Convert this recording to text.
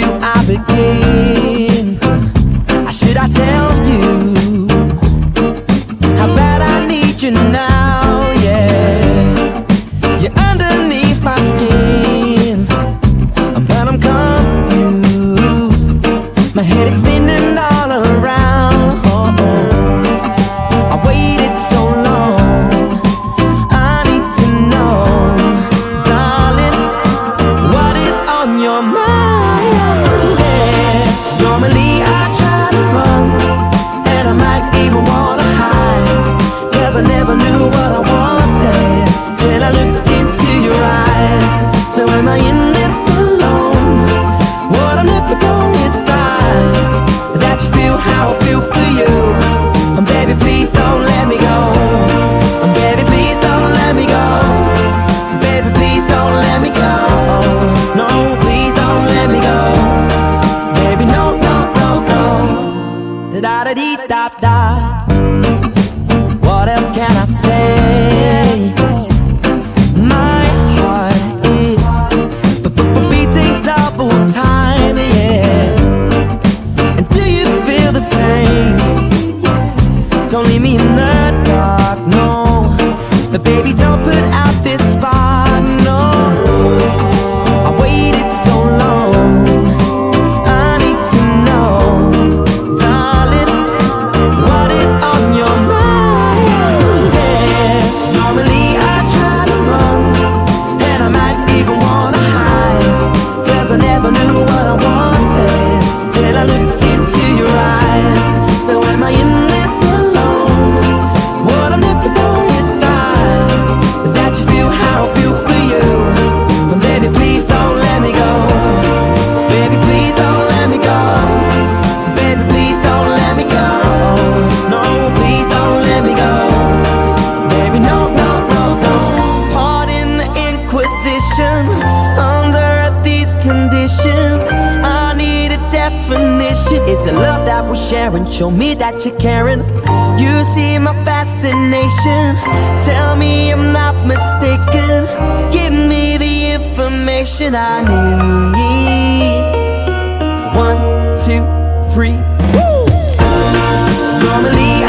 do I begin? Knew what I wanted till I looked into your eyes. So am I in this alone? What I'm for is that you feel how I feel for you. Baby, please don't let me go. Baby, please don't let me go. Baby, please don't let me go. No, please don't let me go. Baby, no, no, no, no. Da da dee da da. Can I say? My heart is b- b- beating double time, yeah. And do you feel the same? Don't leave me in the dark, no. But baby, don't put definition. Is the love that we're sharing? Show me that you're caring. You see my fascination. Tell me I'm not mistaken. Give me the information I need. One, two, three. Normally